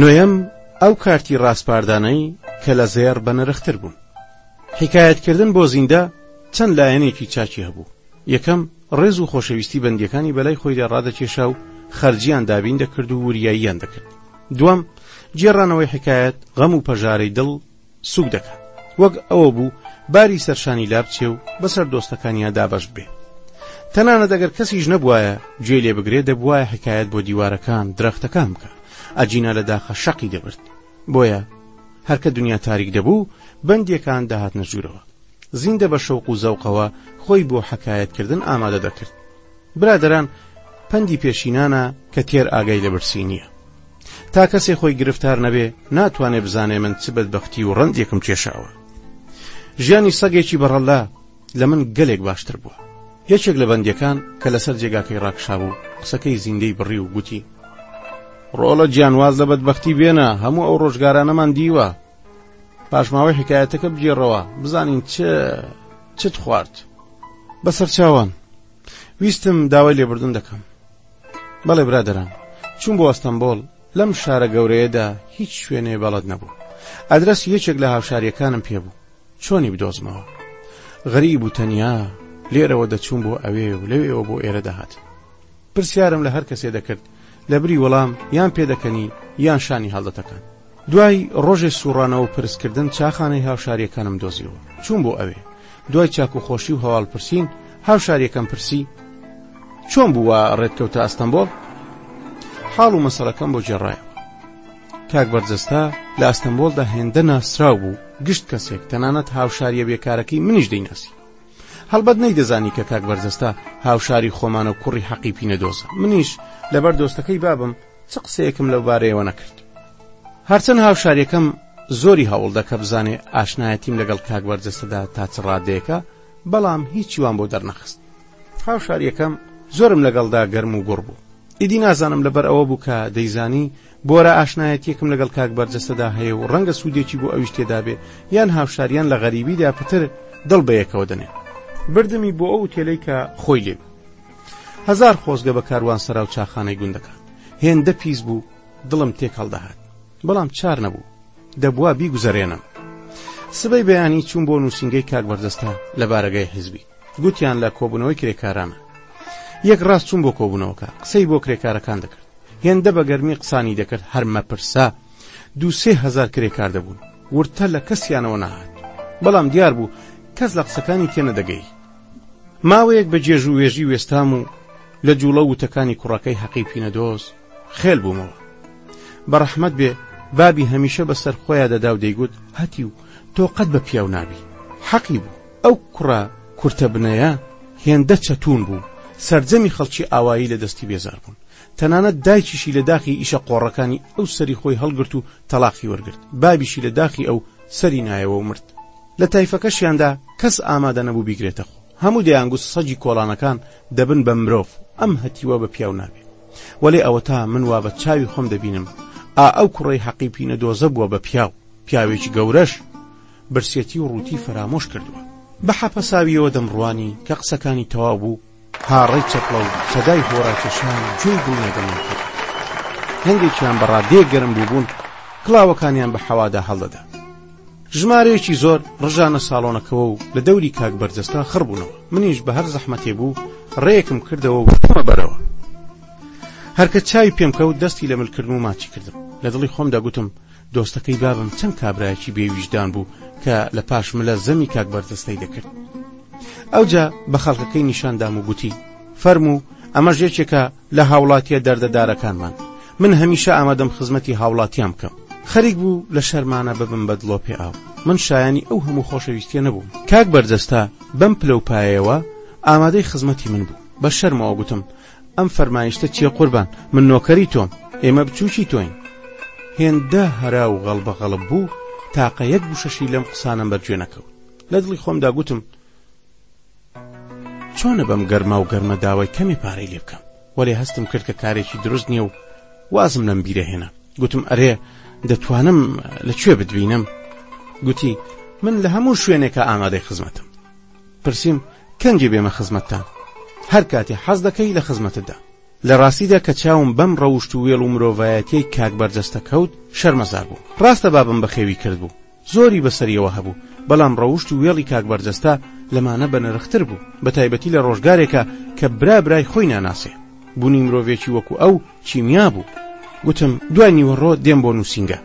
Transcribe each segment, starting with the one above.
نۆیەم ئەو کارتی ڕاسپاردانەی کە لە زێر بە نرختر بوون حکایەتکردن بۆ زیندە چەند لایەنێکی چاچی هەبوو یەکەم ڕێز و خۆشەویستی بەندیەکانی بەلای خۆیدا ڕادەکێشا و خەرجیان دابین دەکرد و وریاییان دەکرد. دووەم، گێڕانەوەی حیکایەت غەم و پەژارەی دڵ سووک دەکات. وەک ئەوە بوو باری سەرشانی لابچێ و بەسەر دۆستەکانیا دابەش ببێ. تەنانەت ئەگەر کەسیش نەبوایە گوێی لێ بگرێ دەبوایە حیکایەت بۆ دیوارەکان، درەختەکان بکا. ئەگینا لە داخە شەقی دەبرد. بۆیە هەرکە دنیا تاریک دەبوو بەندیەکان دەهاتنە ژوورەوە. زیندە بە شەوق و زەوقەوە خۆی بۆ حەکایەت کردن ئامادە دەکرد. برادەران پەندی پێشینانە کە تێر ئاگای لە برسی نییە. تا کەسێ خۆی گرفتار نەبێ ناتوانێ بزانێ من چ بەدبەختی و ڕەنجێکم کێشاوە. ژیانی سەگێکی بەڕەلا لە من گەلێک باشتر بووە. یەکێک لە بەندیەکان کە لەسەر جێگاکەی ڕاکشابوو قسەکەی زیندەی بڕی و گوتی ڕۆڵە گیان واز لە بەدبەختی بێنە هەموو ئەو ڕۆژگارانەمان دیوە پاشماوەی حکایەتەکە بگێڕەوە بزانین چ چت خوارد بەسەر چاوان ویستم داوای لێبردن دەکەم بەڵێ برادران چون بۆ ئەستەمبۆڵ لەم شارە گەورەیەدا هیچ شوێنێ بەڵەت نەبوو ئەدرس یەکێک لە هاوشاریەکانم پێبوو چۆنی بدۆزمەوە غەریب و تەنیا لێرەوە دەچوون بۆ ئەوێ و لەوێەوە بۆ ئێرە دەهات پرسیارم لە هەر کەسێ دەکرد لە بری وەڵام یان پێدەکەنی یان شانی هەڵدەتەکان. دوای ڕۆژێ سووڕانەوە و پرس کردن چاخانەی هاوشارییەکانم دۆزیەوە چووم بۆ ئەوێ. دوای چاک و خۆشی و هەواڵ پرسین هاوشارییەکەم پرسی، چۆن بوو وا ڕێت کەوتە ئەستەمبۆڵ؟ حاڵ و مەسەڵەکەم بۆ گێڕایەوە. کاک بەرجەستە لە ئەستەمبۆڵدا هێندە ناسراو بوو گشت کەسێک تەنانەت هاوشارییە بێکارەکەی منیش دەیناسی. هەڵبەت نەیدەزانی کە کاک بەرجەستە هاوشاری خۆمانە و کوڕی حەقی پینەدۆزە. منیش لەبەر دۆستەکەی بابم چ قسەیەکم لەو بارەیەوە نەکرد. هەرچەند هاوشارییەکەم زۆری هەوڵدا کە بزانێ ئاشنایەتیم لەگەڵ کاک بەرجەستەدا تا چ ڕادەیەکە، بەڵام هیچی وام بۆ دەرنەخست. هاوشارییەکەم زۆرم لەگەڵدا گەرم و گوڕ بوو. ئیدی نازانم لەبەر ئەوە بوو کە دەیزانی، بۆرە ئاشنایەتیەکم لەگەڵ کاک بەرجەستەدا هەیە و ڕەنگە سوودێکی بۆ ئەویش تێدابێ یان هاوشاریان لە غەریبیدا پتر دڵ بەیەکەوە دەنێ بردمی بۆ ئەو تێلەی کە خۆی لێ هزار خۆزگە بە کاروان سەرا و چاخانەی گوندەکان هێندە پیس بوو دڵم تێک هەڵدەهات بەڵام چار نەبوو دەبوا بیگوزەرێنم سبەی بەیانی چوون بۆ نووسنگەی کاک بەردەستا لە بارەگای حزبی گوتیان لە کۆبوونەوەی کرێکارانە. یەک ڕاست چووم بۆ کۆبوونەوەکە، قسەی بۆ کرێکارەکان دەکرد. هێندە بە گەرمی قسانی دەکرد هەر مەپرسە، دوو سێ هەزار کرێکار دەبوون، ورتە لە کەسیانەوە نەهات. بەڵام دیار بوو کەس لە قسەکانی تێ نەدەگەی. ماوەیەک بە جێژ و وێژی وێستام و لە جووڵە و وتەکانی کوڕەکەی هەقی پینەدۆز خێل بوومەوە. بە ڕەحمەت بێ، بابی هەمیشە بە سەر خۆیا دەدا و دەیگوت، هەتیو، تۆ قەت بە پیاو نابی. حەقی بوو. ئەو کوڕە کورتە بنەیە هێندە چەتوون بوو، سەرجەمی خەڵکی ئاوایی لە دەستی بێزار بوون. تەنانەت دایکیشی لە داخی ئیشە قۆڕەکانی ئەو سەری خۆی هەڵگرت و تەڵاقی وەرگرت، بابیشی لە داخی ئەو سەری نایەوە و مرد. لە تایفەکەشیاندا کەس ئامادە نەبوو بیگرێتە خۆ. هەموو دەیانگوت سەگی کۆڵانەکان دەبن بە مرۆڤ، ئەم هەتیوە بە پیاو نابێ. وەلێ ئەوەتا من وا بە چاوی خۆم دەبینم، ئا ئەو کوڕەی حەقی پینەدۆزە بووە بە پیاو، پیاوێکی گەورەش! برسێتی و ڕووتی فەرامۆش کردووە. بە حەپەساوییەوە دەمڕوانی، کە قسەکانی تەواو بوو، هاڕەی چەپڵە و سەدای هۆراکێشان گوێی دڵنیادەمان کرد. هەندێکیان بە ڕادەیەک گەرم بووبوون، کڵاوەکانیان بە حەوادا هەڵدەدا. ژمارەیەکی زۆر ڕژانە ساڵۆنەکەوە و لە دەوری کاک بەرجەستە خڕ بوونەوە. منیش بە هەر زەحمەتێ بوو، ڕێیەکم کردەوە و چوومە بەرەوە. هەر کە چاوی پێم کەوت، دەستی لە مل کردم و ماچی کردم. لە دڵی خۆمدا گوتم، دۆستەکەی بابم چەند کابرایەکی بێ ویژدان بوو کە لە پاش ملە زەمی کاک بەرجەستەی دەکرد ئەوجا بە خەڵکەکەی نیشاندام و گوتی فەرموو ئەمەش یەکێکە لە هاوڵاتیە دەردەدارەکانمان من هەمیشە ئامادەم خزمەتی هاوڵاتیان بکەم خەریک بوو لە شەرمانە ببم بە دڵۆپێ ئاو من شایانی ئەو هەموو خۆشەویستیە نەبووم کاک بەرجەستە بەم پلەوپایەوە ئامادەی خزمەتی من بوو بە شەرمەوە گوتم ئەم فەرمایشتە چیە قوربان من نۆکەری تۆم ئێمە بچوکی تۆین. هێندە هەرا و غەڵبە غەڵب بوو تاقە یەک گوشەشی لەم قسانەم بەرگوێ نەکەوت لە دڵی خۆمدا گوتم چۆنە بەم گەرما و گەرمە داوای کەمی پارەی لێ بکەم وەێ هەستم کرد کە کارێکی دروست نییە و وازم لەم بیرە هێنا گوتم ئەرێ دەتوانم لەکوێ بتبینم گوتی من لە هەموو شوێنێکە ئامادەی خزمەتم پرسیم کەنجی بێمە خزمەتتان هەر کاتێ حەز دەکەی لە خزمەتتدا. لە ڕاستیدا کە چاوم بەم ڕەوشت و وێڵ و مرۆڤایەتیەی کاک بەرجەستە کەوت شەرمەزار بووم. ڕاستە بابم بەخێوی کردبوو. زۆری بەسەریەوە هەبوو. بەڵام ڕەوشت و وێڵی کاک بەرجەستە لەمانە بەنرختر بوو. بەتایبەتی لە ڕۆژگارێکا کە برا برای خۆی ناناسێ. بونی مرۆڤێکی وەکو ئەو کیمیا بوو گوتم دوای نیوەڕۆ دێم بۆ نووسینگە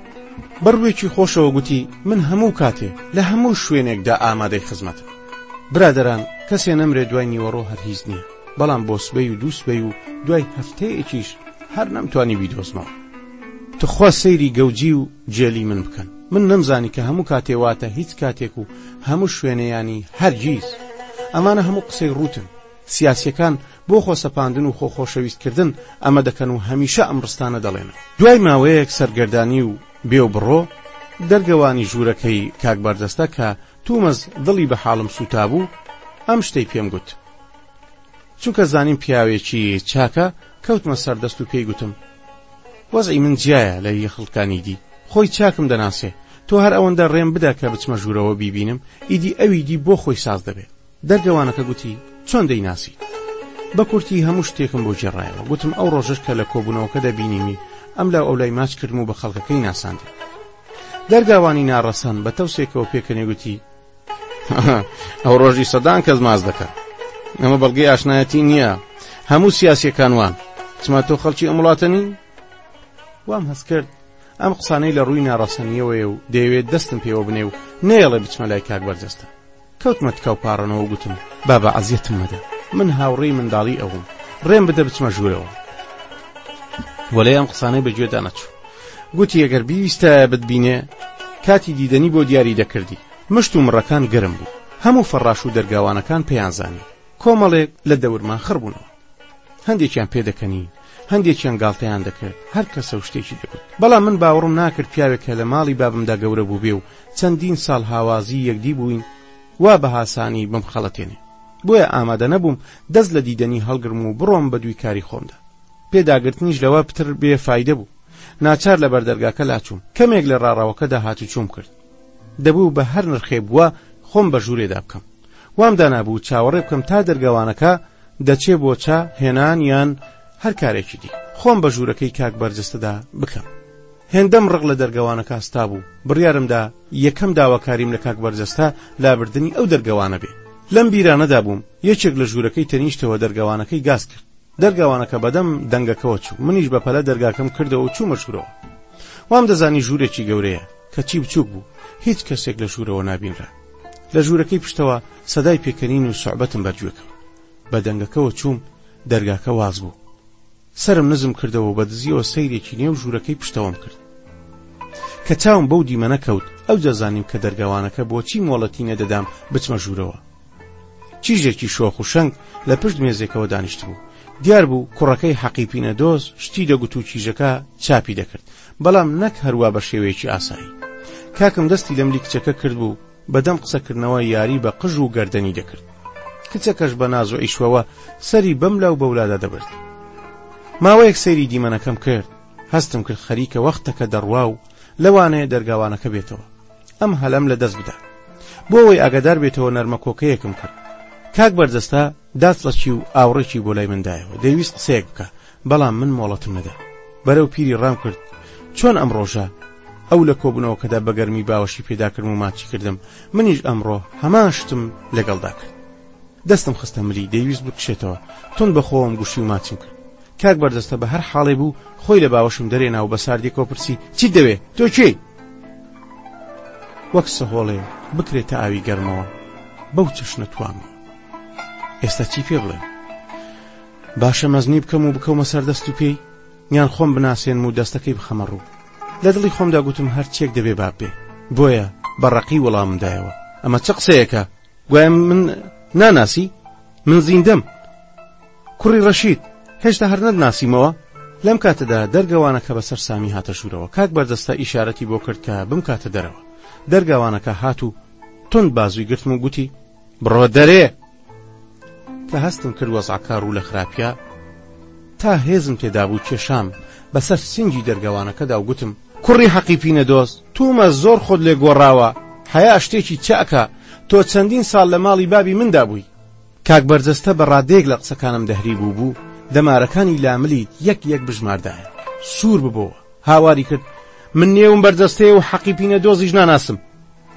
بەڕووێکی خۆشەوە گوتی من هەموو کاتێ لە هەموو شوێنێکدا ئامادەی خزمەتم برادران کەسێ نەمرێ دوای نیوەڕۆ هەر هیچ نییە بەڵام بۆ سبەی و دوو سبەی و دوای هەفتەیەکیش هەر نەمتوانی بیدۆزمەوە تخوا سەیری گەوجی و جێلی من بکەن من نەمزانی کە هەموو کاتێ واتە هیچ کاتێک و هەموو شوێنەیانی هەرگیز ئەمانە هەموو قسەی ڕوتن سیاسەکان بۆ خۆسەپاندن و خۆ خۆشەویست کردن ئەمە دەکەن و هەمیشە ئەم ڕستانە دەڵێنەوە. دوای ماوەیەک سەرگەردانی و بێ و بڕۆ، دەرگەوانی ژوورەکەی کاک بەردەستە کە تومەز دڵی بە حاڵم سووتابوو، ئەم شتەی پێم گوت. چونکە زانیم پیاوێکی چاکە، کەوتمە سەر دەست و پێی گوتم، وەزعی من جیایە لە هی خڵکانی دی، خۆی چاکم دەناسێ، تۆ هەر ئەوەندە ڕێم بدە کە بچمە ژوورەوە بیبینم، ئیدی ئەوی دی بۆ خۆی ساز دەبێ. دەرگەوانەکە گوتی، چۆن دەیناسیت؟ بە کورتی هەموو شتێکم بۆ گێڕایەوە، گوتم ئەو ڕۆژەش کە لە کۆبوونەوەکەدا بینیمی، ئەملاو ئەولای ماچ کردم و بە خەڵکەکەی ناساندم. دەرگاوانی ناڕەسەن بە تەوسێکەوە پێکەنی و گوتی، هەهە، ئەو ڕۆژی سەدان کەس ماچ دەکەن. ئەمە بەڵگەی ئاشنایەتی نییە. هەموو سیاسییەکان وان. چما تۆ خەڵکی ئەم وڵاتە نی؟ وام هەست کرد ئەم قسانەی لە ڕووی ناڕەسەنییەوەیە و دەیەوێت دەستم پێوە بنێ و نەیەڵێ بچمە لای کاک بەرجەستە. کەوتمە تکا و پاڕانەوە و گوتم، بابە عەزیەتم مەدە، من هاوڕێی منداڵیی ئەوم، ڕێم بدە بچمە ژوورەوە. وەلێ ئەم قسانەی بە گوێدا نەچوو. گوتی، گەر بیویستایە بتبینێ، کاتی دیدەنی بۆ دیاری دەکردی. مشت و مڕەکان گەرم بوو. هەموو فەڕاش و دەرگاوانەکان پێیان زانی. کۆمەڵێک لە دەورمان خڕ بوونەوە. هەندێکیان پێدەکەنی هەندێکیان گاڵتەیان دەکرد هەر کەسە و شتێکی دەگوت بەڵام من باوەڕم ناکرد پیاوێک کە لە ماڵی بابمدا گەورە بوو بێ و چەندین ساڵ هاوازی یەکدی بووین وا بە هاسانی بم خەڵەتێنێ بۆیە ئامادە نەبووم دەست لە دیدەنی هەڵگرم و بڕۆم بە دووی کاری خۆمدا پێداگرتنیش لەوە پتر بێ فیدە بوو ناچار لە بەردەرگاکە لاچووم کەمێک لە ڕاڕاوەکەدا هاتوچوم کرد دەبوو بە هەر نرخێ بووە خۆم بە ژوورێدا بکەم وام دانابوو چاوەڕێ بکەم تا دەرگەوانەکە دەچێ بۆ چا هێنان یان هەر کارێکی دی خۆم بە ژوورەکەی کاک بەرجستەدا بکەم هێندەم ڕق لە دەرگەوانە کاستا بوو بڕیارمدا یەکەم داواکاریم لە کاک بەرجەستە لابردنی ئەو دەرگەوانە بێ لەم بیرانەدا بووم یەکێک لە ژوورەکەی تەنیشتەوە دەرگەوانەکەی گاز کرد دەرگاوانەکە بەدەم دەنگەکەەوە چوو منیش بە پەلە دەرگاکەم کردەوە و چوومە ژوورەوە وام دەزانی ژوورێکی گەورەیە کەچی بچووک بوو، هیچ کەسێک لە ژوورەوە نابینرا. لە ژوورەکەی پشتەوە سەدای پێکەنین و سوعبەتم بەرگوێ کەوت. بە دەنگەکەوە چووم، دەرگاکە واز بوو. سەرم نزم کردەوە و بە دزییەوە سەیرێکی نێو ژوورەکەی پشتەوەم کرد. کە چاوم بەو دیمەنە کەوت، ئەوجا زانیم کە دەرگاوانەکە بۆچی مۆڵەتی نەدەدام بچمە ژوورەوە. چیژێکی شۆخ و شەنگ لە پشت مێزێکەوە دانیشتبوو. دیار بوو کوڕەکەی حەقی پینەدۆز شتی دەگوت و چیژەکە چاپی دەکرد، بەڵام نەک هەروا بە شێوەیەکی ئاسایی. کاکم دەستی لە ملی کچەکە کردبوو، بەدەم قسەکردنەوە یاری بە قژ و گەردەنی دەکرد. کچەکەش بە ناز و عیشوەوە سەری بەم لا و بەولادا دەبرد. ماوەیەک سەیری دیمەنەکەم کرد، هەستم کرد خەریکە وەختەکە دەڕوا و لەوانەیە دەرگاوانەکە بێتەوە. ئەم هەلەم لە دەست بدا بۆ ئەوەی ئاگادار بێتەوە نەرمە کۆکەیەکم کرد کاک بەرجەستە داچڵەچی و ئاوڕێکی بۆ لای مندایەوە دەیویست قسەیەک بکە بەڵام من مۆڵەتم نەدا بەرەو پیری ڕام کرد چۆن ئەم ڕۆژە ئەو لە کۆبنەوەکەدا بەگەرمی باوەشی پێداکردم و ماچی کردم منیش ئەمڕۆ هەمان شتم لەگەڵدا کرد دەستم خستە ملی دەیویست بکشێتەوە تون بەخۆم گوشی و ماچم کرد کاک بەردەستە بە هەر حاڵێ بوو خۆی لە باوەشم دەرێنا و بە ساردیەکەوە پرسی، چیت دەوێ؟ تۆ کێی؟ وەک سەهۆڵێ بکرێتە ئاوی گەرمەوە بەو چەشنە توامە ئێستا چی پێ بڵێم؟ باشە مەزنی بکەم و بکەومە سەر دەست و پێی یان خۆم بناسێنم و دەستەکەی بخەمە ڕوو لە دڵی خۆمدا گوتم هەرچێک دەبێ باپێ بۆیە بە ڕقی وەڵامدایەوە ئەمە چ قسەیەەکە گوایە من ناناسی من زیندەم کوڕی ڕەشید، هێشتا هەر نەتناسیمەوە؟ لەم کاتەدا دەرگەوانەکە بەسەر سامی هاتە ژوورەوە، کاک بەرجەستە ئیشارەتی بۆ کرد کە بمکاتە دەرەوە، دەرگاوانەکە هات و توند بازووی گرتم و گوتی، بڕۆ دەرێ! کە هەستم کرد وەزعەکە ڕوو لە خراپیە، تا هێزم تێدابوو کێشام بەسەر سینگی دەرگاوانەکەدا و گوتم، کوڕی حەقی پینەدۆست، توومە زۆر خۆت لێ گۆڕاوە، حەیا شتێکی چەکە، تۆ چەندین ساڵ لە ماڵی بابی مندا بووی، کاک بەرجەستە بە ڕادەیەک لە قسەکانم دهری بوو بوو، دەمارەکانی لاملی یەک یەک بژماردایە. سوور ببۆوە. هاواری کرد، من نێوم بەرجەستەیە و حەقی پینەدۆزیش ناناسم.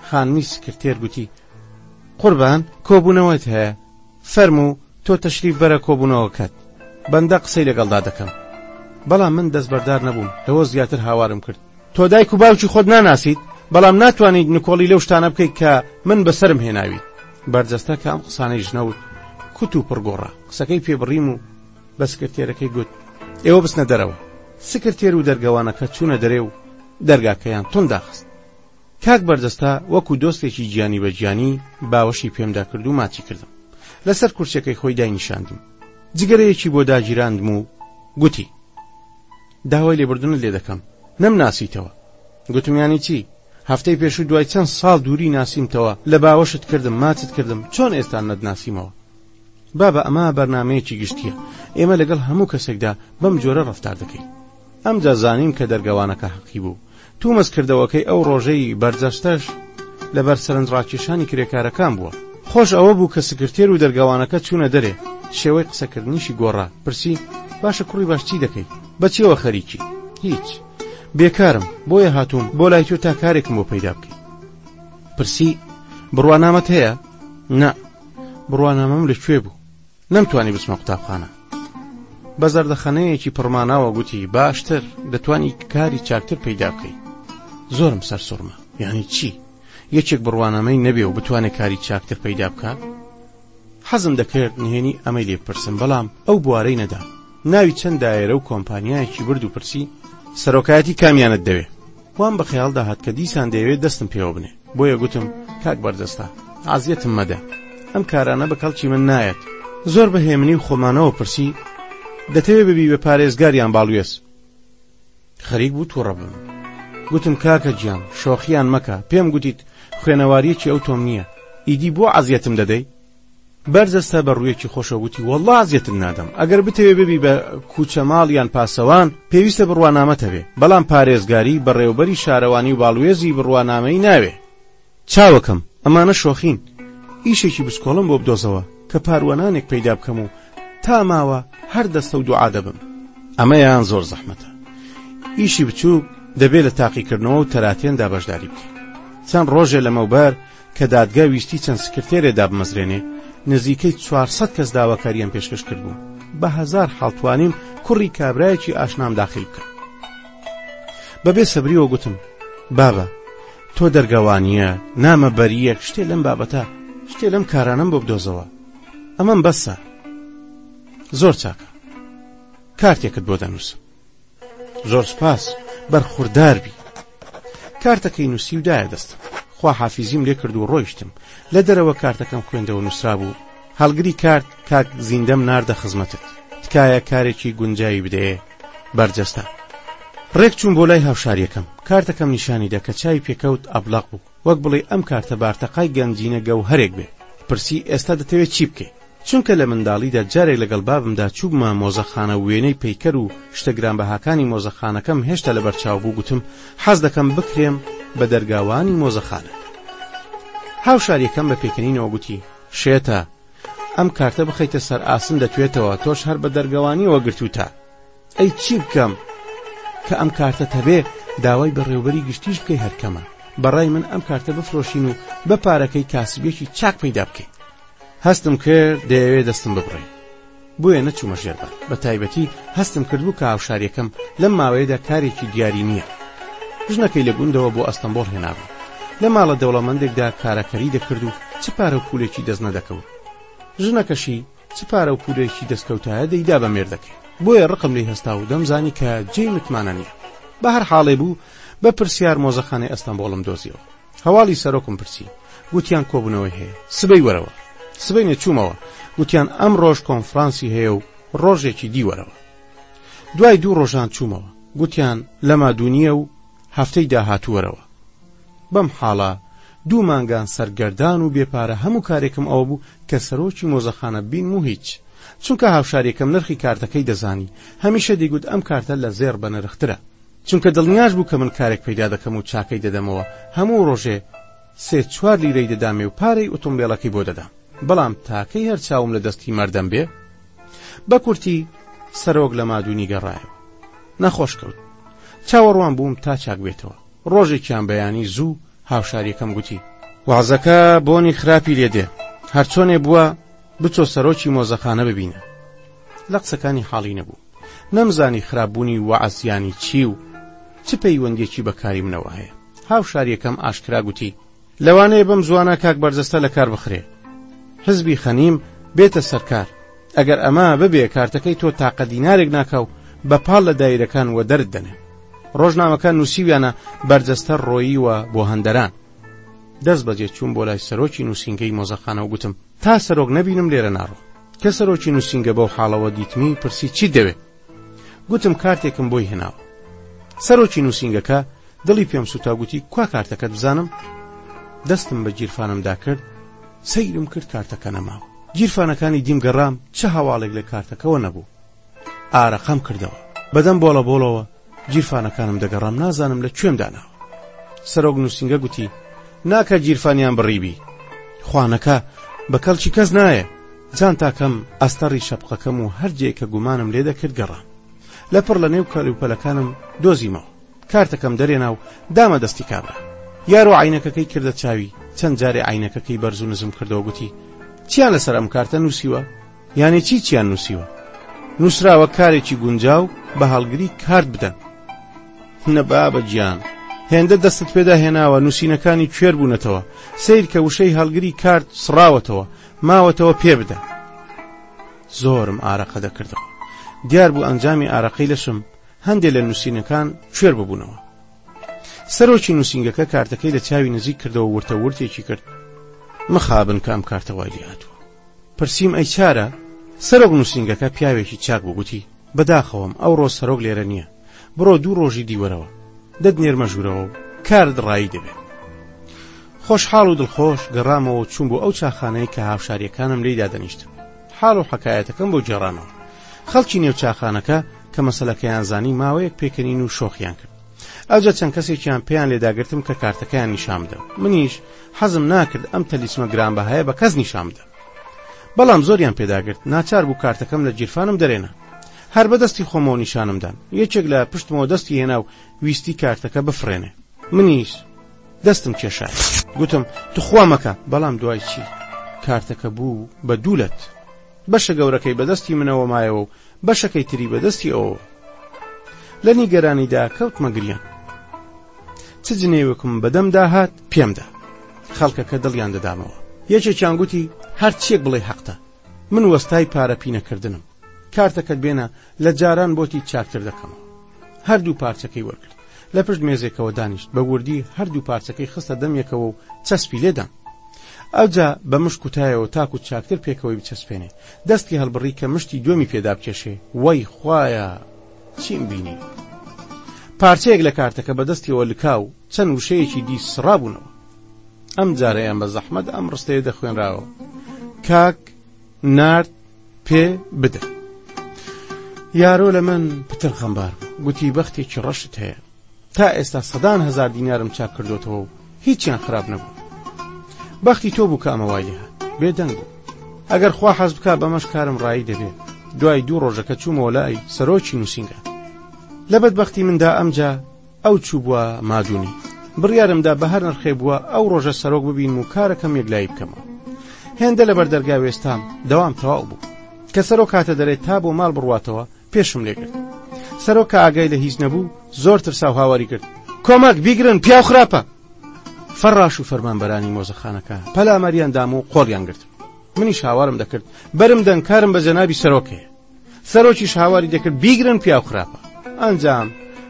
خانمی سکرتێر گوتی، قوربان کۆبوونەوەت هەیە، فەرموو تۆ تەشریف بەرە کۆبوونەوەکەت. بەندە قسەی لەگەڵدا دەکەم. بەڵام من دەستبەردار نەبووم، لەوە زیاتر هاوارم کرد، تۆ دایک و باوکی خۆت ناناسیت، بەڵام ناتوانیت نکۆڵی لەو شتانە بکەیت کە من بەسەرم هێناویت. بەرجەستە کە ئەم قسانەی ژنە وت کوت و پڕگۆڕا قسەکەی پێبڕیم و بە سکرتێرەکەی گوت ئێوە بچنە دەرەوە سکرتێر و دەرگەوانەکە چوونە دەرێ و دەرگاکەیان تون داخست کاک بەرجەستە وەکو دۆستێکی گیانی بە گیانی باوەشی پێمدا کرد و ماچی کردم لەسەر کورسەکەی خۆی داینیشاندم جگەرەیەکی بۆ داگیراندم و گوتی داوای لێبردنت لێ دەکەم نەمناسیتەوە گوتمیانی چی هەفتەی پێشوو دوای چەند ساڵ دووری ناسیمتەوە لە باوەشت کردم ماچت کردم چۆن ئێستا نەتناسیمەوە بابە ئەمە بەرنمەیەکی گشتیە ئێمە لەگەڵ هەموو کەسێکدا بەم جۆرە ڕفتار دەکەین ئەمجا زانیم کە دەرگەوانەکە حەقی بوو تومەس کردەوەکەی ئەو ڕۆژەی بەرجەستەش لەبەر سەرنج ڕاکێشانی کرێکارەکان بووە خۆش ئەوە بوو کە سکرتێر و دەرگەوانەکە چوونە دەرێ شێوەی قسەکردنیشی گۆڕا پرسی باشە کوڕی باش چی دەکەیت بەچیەوە خەریکی هیچ بێکارم بۆیە هاتووم بۆ لای تۆ تا کارێکم بۆ پەیدا بکەی پرسی بڕوانامەت هەیە نە بڕوانامەم لە کوێ بوو نەمتوانی بچمە قوتابخانە بە زەردەخەنەیەکی پڕماناوە گوتی باشتر دەتوانی کاری چاکتر پەیدا بکەی زۆرم سەر سوڕمە یعنی چی یەکێک بڕوانامەی نەبێ و بتوانێت کاری چاکتر پەیدا بکە حەزم دەکرد نهێنی ئەمەی لێ بپرسم بەڵام ئەو بوارەی نەدا ناوی چەند دایەرە و کۆمپانیایەکی برد و پرسی سەرۆکایەتی کامیانت دەوێ؟ وام بە خەیاڵ داهات کە دیسان دەیەوێ دەستم پێوە بنێ بۆیە گوتم کاک بەردەستا ئازیەتم مەدە ئەم کارانە بە کەڵکی من نایەت زۆر بە هێمنی و خۆمانەوە پرسی دەتەوێ ببی بە پارێزگار یان باڵوێز؟ خەریک بوو توڕە بم گوتم کاکە گیان شۆخیان مەکە پێم گوتیت خوێنەواریەکی ئەو تۆم نییە ئیدی بۆ عزیەتم دەدەی بەرزەستە بە ڕوویەکی خۆشەگوتی وەڵا زیێتت نادەم ئەگەر بتەوێ ببی بە کوچەماڵ یان پاسەوان پێویستە بڕوانامەتەوێ بەڵام پارێزگاری بەڕێوبەری شارەوانی و باڵوێزی بڕوانامەی ناوێ چاوەکەم، ئەمانە شۆخین. ئیشێکی بچکۆڵەم بۆ بدۆزەوە کە پاروەنانێک پەیدا بکەم و تا ماوە هەر دەستە و دوعا دەبم. ئەمەیان زۆر زەحمەتە. ئیشی بچووک دەبێ لە تاقیکردنەوە و تەراتێندا بەشداری بکەی. چەند ڕۆژێ لەمەوبەر کە دادگا ویستی چەند سکرتێرێ دابمەزرێنێ، نزیکەی چوار سەد کەس داواکارییان پێشکەش کردبوو. بە هەزار حاڵ توانیم کوڕی کابرایەکی ئاشنام داخیل بکەم. بە بێ سەبرییەوە گوتم، بابە، تۆ دەرگاوانییە، نامەبەرییەک، شتێ لەم بابەتە، شتێ لەم کارانەم بۆ بدۆزەوە. ئەمەم بەسە. زۆر چاکە. کارتێکت بۆ دەنووسم. زۆر سپاس، بەرخوردار بی. کارتەکەی نووسی و دایە دەستم. خوا حافیزیم لێ کرد و ڕۆیشتم. لە دەرەوە کارتەکەم خوێندەوە نووسرا بوو، هەڵگری کارت کاک زیندەم ناردە خزمەتت. تکایە کارێکی گونجاوی بدەیێ. بەرجەستە ڕێک چووم بۆ لای هاوشاریەکەم کارتەکەم نیشانی دا کە چاوی پێکەوت ئەبلاق بوو وەک بڵێ ئەم کارتە بارتەقای گەنجینە گەو هەرێک بێ پرسی ئێستا دەتەوێت چی بکەی چونکە لە منداڵیدا جارێک لەگەڵ بابمدا چوبمە مۆزەخانە وێنەی پەیکەر و شتە گرانبەهاکانی مۆزەخانەکەم هێشتا لە بەرچاو بوو گوتم حەز دەکەم بکرێم بە دەرگاوانی مۆزەخانە هاوشاریەکەم بە پێکەنینەوە گوتی شێتە ئەم کارتە بخەیتە سەر ئاسن دەتوێتەوە تۆش هەر بە دەرگەوانی وەگرتووتە ئەی چی بکەم کە ئەم کارتە تەبێ داوای بەڕێوبەری گشتیش بکەی هەرکەمە بەڕای من ئەم کارتە بفرۆشین و بە پارەکەی کاسبێکی چاک پەیدا بکەین هەستم کرد دەیەوێ دەستم ببڕێ بۆیە نەچوومە ژێر بار، بە تایبەتی هەستم کردبوو کە هاوشارییەکەم لەم ماوەیەدا کارێکی دیاری نییە. ژنەکەی لە گوندەوە بۆ ئەستەمبۆڵ هێنابوو. لە ماڵە دەوڵەمەندێکدا کاراکەری دەکرد و چ پارە و پوولێکی دەست نەدەکەوت. ژنەکەشی چ پارە و پوولێکی دەستکەوتایە دەیدا بە مێردەکەی. بۆیە ڕقم لێی هەستا و دەمزانی کە جێی متمانە نییە. بە هەر حاڵێ بوو، بە پرسیار مۆزەخانەی ئەستەمبۆڵم دۆزیەوە. هەواڵی سەرۆکم پرسی، گوتیان کۆبوونەوەی هەیە، سبەی وەرەوە. سبەینێ چوومەوە، گوتیان ئەمڕۆش کۆنفڕانسی هەیە و ڕۆژێکی دی وەرەوە. دوای دوو ڕۆژان چوومەوە، گوتیان لەمادوو نییە و هەفتەی داهاتوو وەرەوە. بەم حاڵە دوو مانگان سەرگەردان و بێ پارە هەموو کارێکم ئەوە بوو کە سەرۆکی مۆزەخانە ببینم و هیچ. چونکە هاوشارییەکەم نرخی کارتەکەی دەزانی، هەمیشە دەیگوت ئەم کارتە لە زێڕ بەنرخترە. چونکە دڵنیاش بوو کە من کارێک پەیدا دەکەم و چاکەی دەدەمەوە، هەموو ڕۆژێ سێ چوار لیرەی دەدامێ و پارەی ئوتومبێلەکەی بۆ دەدام، بەڵام تا کەی هەر چاوم لە دەستی مەردەم بێ؟ بە کورتی سەرۆک لە مادونی گەڕایەوە. نەخۆش کەوت. چاوەڕوان بووم تا چاک بێتەوە. ڕۆژێکیان بەیانی زوو هاوشاریەکەم گوتی. وەعزەکە بۆنی خراپی لێ دێ. هەرچۆنێ بووە بچۆ سەرۆکی مۆزەخانە ببینە. لە قسەکانی حاڵی نەبوو. نەمزانی خراپبوونی وەعس یانی چی و چ پەیوەندییەکی بە کاری منەوە هەیە. هاوشارییەکەم ئاشکرا گوتی، لەوانەیە بەم زووانە کاک بەرجەستە لە کار بخرێ. حزبی خەنیم بێتە سەر کار. ئەگەر ئەمە ببێ کارتەکەی تۆ تاقە دینارێک ناکا و بە پاڵ لە دایرەکان وەدەرت دەنێ. ڕۆژنامەکان نووسیویانە بەرجەستە ڕۆییوە بۆ هەندەران. دەستبەجێ چووم بۆ لای سەرۆکی نووسینگەی مۆزەخانە و گوتم، تا سەرۆک نەبینم لێرە ناڕۆم. کە سەرۆکی نووسینگە بەو حاڵەوە دیتمی، پرسی چیت دەوێ؟ گوتم کارتێکم بۆی هێناوە. سەرۆکی نووسینگەکە دڵی پێم سووتا گوتی کوا کارتەکەت بزانم؟ دەستم بە گیرفانمدا کرد، سەیرم کرد کارتەکە نەماوە. گیرفانەکانی دیم گەڕام، چ هەواڵێک لە کارتەکەوە نەبوو. ئارەقەم کردەوە بەدەم بۆڵە بۆڵەوە گیرفانەکانم دەگەڕام نازانم لە کوێم داناوە سەرۆک نووسنگە گوتی ناکە گیرفانیان بڕیبی خوانەکە بە کەڵکی کەس نایە جانتاکەم ئەستەڕی شەپقەکەم و هەرجێ کە گومانم لێ دەکرد گەڕام لە پڕ لە نێو کەلوپەلەکانم دۆزیمەوە کارتەکەم دەرێنا و دامە دەستی کابرا یارۆ عینەکەکەی کردە چاوی چەند جارێ عینەکەکەی بەرزو نزم کردەوە گوتی چیان لەسەر ئەم کارتە نووسیوە یانی چی چیان نووسیوە؟ نووسراوە کارێکی گونجاو بە هەڵگری کارت بدەن. نە بابە گیان، هێندە دەستت پێدا هێناوە نووسینەکانی کوێر بوونەتەوە، سیر کە وشەی هەڵگری کارت سڕاوەتەوە، ماوەتەوە پێ بدە. زۆرم ئارەقە دەکردەوە. دیار بوو ئەنجامی ئارەقەی لەشم هەندێک لە نووسینەکان کوێر ببوونەوە. سەرۆکی نووسنگەکە کارتەکەی لە چاوی نزیک کردەوە ورتە ورتێکی کرد مخابن کام کارتەوای لێهاتوە پرسیم ئەی چارە؟ سەرۆک نووسینگەکە پیاوێکی چاک بوو گوتی، بەداخەوەم ئەوڕۆ سەرۆک لێرە نییە، بڕۆ دوو ڕۆژی دی وەرەوە. دەتنێرمە ژوورەوە و کارت ڕایی دەبێت. خۆشحاڵ و دڵخۆش گەڕامەوە و چووم بۆ ئەو چاخانەی کە هاوشارییەکانم لێی دادەنیشتن. حاڵ و حەکایەتەکەم بۆ گێڕانەوە. خەڵکی نێو چاخانەکە کە مەسەلەکەیان زانی ماوەیەک پێکەنین و شۆخیان کرد. ئەوجا چەند کەسێکیان پێیان لێداگرتم کە کارتەکەیان نیشان بدەم منیش حەزم ناکرد ئەم تەلیسمە گرانبەهایە بە کەس نیشان بدەم بەڵام زۆریان پێداگرت ناچار بوو کارتەکەم لە گیرفانم دەرێنا هەر بەدەستی خۆمەوە نیشانمدان یەکێک لە پشتمەوە دەستی هێنا و ویستی کارتەکە بفرێنێ منیش دەستم کێشای گوتم توخوا مەکە بەڵام دوای چی کارتەکە بوو بە دوولەت بەشە گەورەکەی بەدەستی منەوە مایەوە و بەشەکەی تری بەدەستی ئەوەوە. لە نیگەرانیدا کەوتمە گریان. چ جنێوێکم بەدەمدا هات پێمدا. خەڵکەکە دڵیان دەدامەوە. یەکێکیان گوتی، هەر چییەک بڵێی حەقتە. من وەستای پارە پینەکردنم. کارتەکەت بێنە، لە جاران بۆتی چاکتر دەکەمەوە. هەردوو پارچەکەی وەرگرت. لە پشت مێزێکەوە دانیشت، بە وردی هەردوو پارچەکەی خستە دەم یەکەوە و چەسپی لێ دام. ئەوجا بە مشت کوتایەوە تاکو چاکتر پێکەوەی بچەسپێنێ. دەستی هەڵبڕی کە مشتی دووەمی پێ دابکێشێ، وەی خوایە! چیم بینی! پارچەیەک لە کارتەکە بە دەستیەوە لکا و چەند وشەیەکی دی سڕابوونەوە. ئەمجارەیان بە زەحمەت ئەم ڕستەیە دەخوێنراوە، کاک نارد پێ بدە یارۆ لە من پتر خەمبار گوتی بەختێکی ڕەشت هەیە تا ئێستا سەدان هزار دینارم چاپ کردوتەوە و هیچیان خراپ نەبوو بەختی تۆ بوو کامە وای لێ بێدەنگ بوو ئەگەر خوا حەز بک بەمەش کارم ڕایی دەبێت دوای دوو ڕۆژەکە چوومەوە لای سەرۆکی نووسینگە لە بەدبختی مندا ئەمجا ئەو چووبووە مادونی بڕیارم دا بە هەر نرخێ بووە ئەو ڕۆژە سەرۆک ببینم و کارەکەم یەکلایی بکەمەوە هێندە لەبەر دەرگا وێستام دەوام تەواو بوو کە سەرۆک هاتە دەرێت تا بۆ ماڵ بڕواتەوە پێشم لێگرت سەرۆک کە ئاگای لە هیچ نەبوو زۆر ترسا و هاواری کرد کۆمەک بیگرن پیا و خراپە فەڕاش و فەرمانبەرانی مۆزەخانەکە پەلامەریان دام و قۆڵیان گرت منیش هاوارم دەکرد بەرم دەنکارم بە جەنابی سەرۆکەیە سەرۆکیش هاواری دەکرد بیگرن پیاو خراپە ئەنجام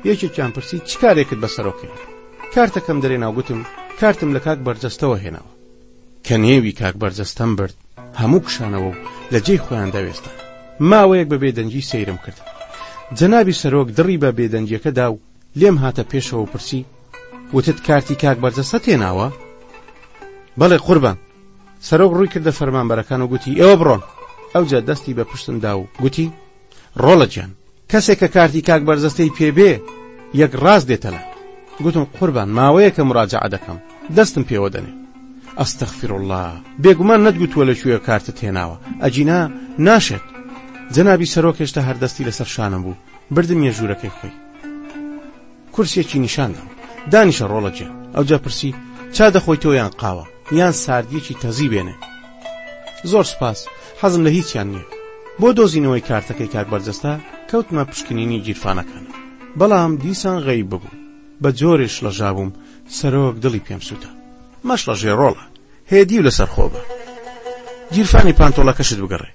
یەکێکیان پرسی چ کارێکت بە سەرۆکەیە کارتەکەم دەرێ ناوگوتم کارتم لە کاک بەرجەستەوە هێناوە کە نێوی کاک بەرجەستەم برد هەموو کشانەوە و لە جێی خۆیان داوێستان ماوەیەک بە بێدەنگی سەیرم کرد جەنابی سەرۆک دڕی بە بێدەنگیەکەدا و لێم هاتە پێشەوە پرسی وتت کارتی کاک بەرجەستە تێناوە بەڵێ قوربان سەرۆک ڕووی کردە فەرمانبەرەکان و گوتی ئێوە بڕۆن ئەوجا دەستی بە پشتم دا و گوتی ڕۆڵە گیان کەسێک کە کارتی کاک بەرزەستەی پێبێ یەک ڕاست دێتەلا گوتم قوربان ماوەیە کە مراجع دەکەم دەستم پێوە دەنێ ئەستەخفر الله بێگومان نەتگوتووە لە کوێ کارتە تێناوە ئەجینا ناشێت جەنابی سەرۆکێشتا هەردەستی لەسەر شانم بوو بردم یە ژوورەکەی خۆی کورسێکی نیشاندام دانیشە ڕۆڵە جێ ئەوجا پرسی چا دەخۆی تۆ یان قاوە یان ساردیەکی تەزی بێنێ زۆر سپاس حەزم لە هیچیان نییە بۆ دۆزینەوەی کارتەکەی کاک بەرجەستە کەوتمە پشکنینی گیرفانەکان بەڵام دیسان غەی ببوو بە جۆرێ شڵەژا بووم سەرۆک دڵی پێم سووتە مەشڵە ژێڕۆڵە هێدی و لەسەر خۆبە گیرفانی پانتۆڵەکەشت بگەڕێ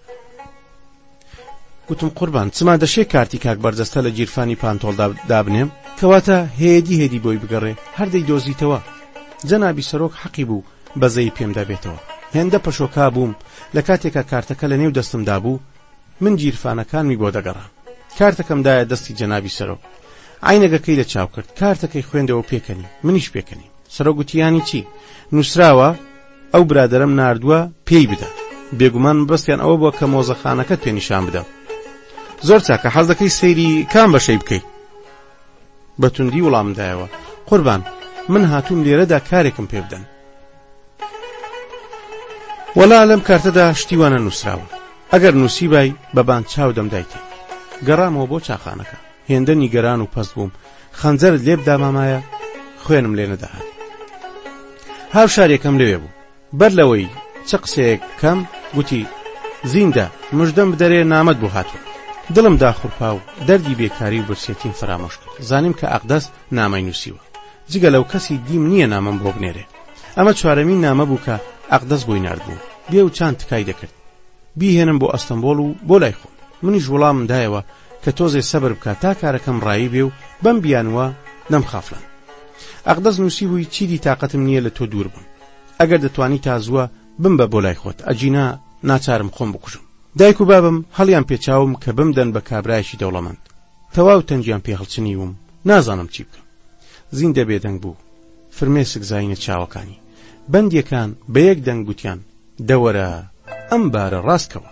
گوتم قوربان چما دەشێ کارتی کاک بەرجەستە لە گیرفانی پانتۆڵدا دابنێم کەواتە هێدی هێدی بۆی بگەڕێ هەر دەیدۆزیتەوە جەنابی سەرۆک حەقی بوو بەزەی پێم دەبێتەوە هێندە پەشۆکا بووم لە کاتێکا کارتەکە لە نێو دەستمدا بوو من گیرفانەکانمی بۆ دەگەڕام کارتەکەم دایە دەستی جەنابی سەرۆک عینەگەکەی لە چاو کرد کارتەکەی خوێندەوە پێکەنی منیش پێکەنی سەرۆک گوتیانی چی نووسراوە ئەو برادەرەم ناردووە پێی بدە بێگومان مەبەستیان ئەوە بووە کە مۆزەخانەکەت پێ نیشان بدەم زۆر چاکە حەز دەکەی سەیری کام بەشەی بکەی بەتوندی وڵامدایەوە قوربان من هاتووم لێرەدا کارێکم پێ بدەن وەلا لەم کارتەدا شتیوانە نووسراوە ئەگەر نووسی بای بەبان چاو دەمدایتی گەڕامەوە بۆ چاخانەکە هێندە نیگەران و پەست بووم خەنجەرت لێ بدامامایە خوێنم لێ نەدەهات هاوشارێکەم لەوێ بوو بەر لەوەی چ قسەیەک کەم گوتی زیندە مژدەم بدەرێ نامەت بۆ هاتووە دڵم داخورپا و دەردی بێکاری و برسێتیم فرامۆش کرد زانیم کە ئەقدەس نامای نووسیوە جگە لەو کەسی دیم نییە نامم بۆ بنێرێ ئەمە چوارەمین نامە بوو کە ئەقدەس بۆی نردبوو بێ و چاند تکای دەکرد بیهێنم بۆ ئەستەمبۆڵ و بۆ لای خۆم منیش وڵام دایەوە کە تۆزێ سەبر بکا تا کارەکەم ڕایی بێ و بەم بیانووە نەم خافلان ئەقدەس نووسیبووی چیدی تاقەتم نییە لە تۆ دوور بم ئەگەر دەتوانی تا زووە بمبە بۆ لای خۆت ئەگینا ناچارم خۆم بکوژم دایک و بابم هەڵیان پێچاوم کە بمدەن بە کابرایەکی دەوڵەمەند تەواو تەنگیان پێ هەڵچنیوم نازانم چی بکەم زیندە بێدەنگ بوو فرمێسک زینە چاوەکانی بەندیەکان بە یەک دەنگ گوتیان دەوەرە ئەم بارە ڕاستکەوە